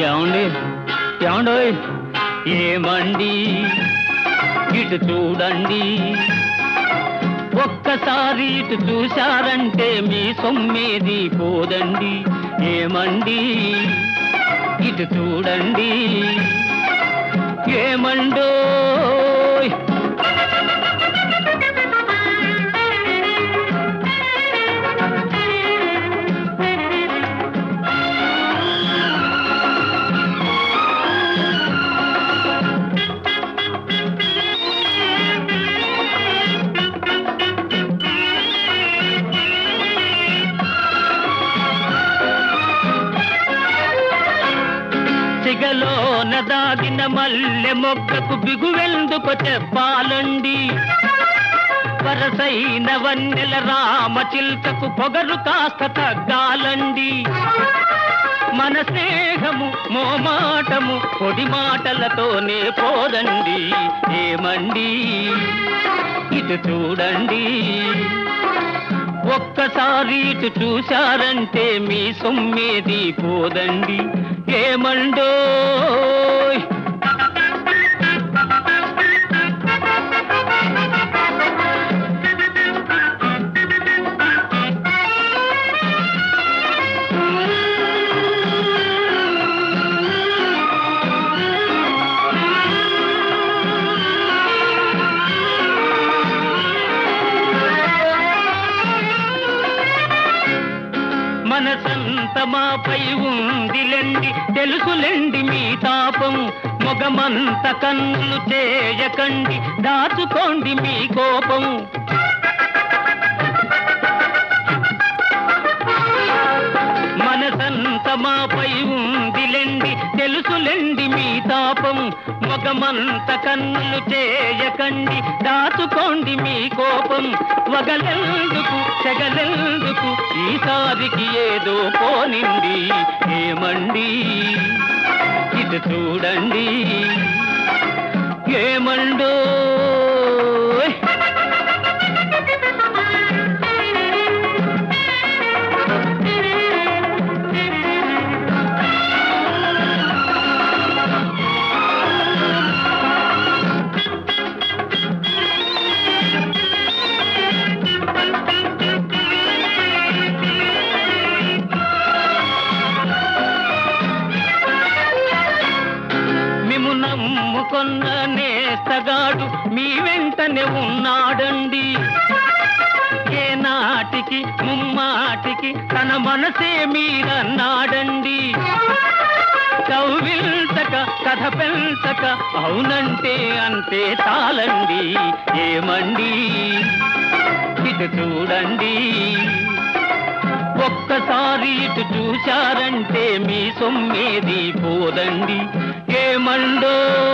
ఏమండి? ఏమండోయ్? ఏమండి ఇటు చూడండి. ఒక్కసారి ఇటు చూశారంటే మీ సొమ్మేది పోదండి. ఏమండి? ఇటు చూడండి. ఏమండో సిగలోన దాగిన మల్లె మొక్కకు బిగువెందుకు చెప్పాలండి వరసైన వన్నెల రామ చిల్కకు పొగరు కాస్త తగ్గాలండి. మన స్నేహము మోమాటము పొడి మాటలతోనే పోదండి. ఏమండి? ఇటు చూడండి. ఒక్కసారి ఇటు చూశారంటే మీ సొమ్మేది పోదండి. ஏமண்டோ మనసంత మాపై ఉందిలెండి తెలుసులెండి మీ తాపం మొగమంత కన్నులు చేయకండి దాచుకోండి మీ కోపం మనసంత మాపై తెలుసులెండి మీ తాపం మగమంత కన్నులు చేయకండి. దాచుకోండి మీ కోపం వగలెందుకు చెగలెందుకు? ఈసారికి ఏదో పోనింది ఏమండి? ఇది చూడండి ఏమండో? కొన్న నేస్తగాడు మీ వెంటనే ఉన్నాడండి. ఏ నాటికి ముమ్మాటికి తన మనసే మీరన్నాడండి. కౌవిల్చక కథ పెంచక అవునంటే అంతే చాలండి. ఏమండి ఇటు చూడండి. ఒక్కసారి ఇటు చూశారంటే మీ సొమ్మేది పోదండి. ఏమండో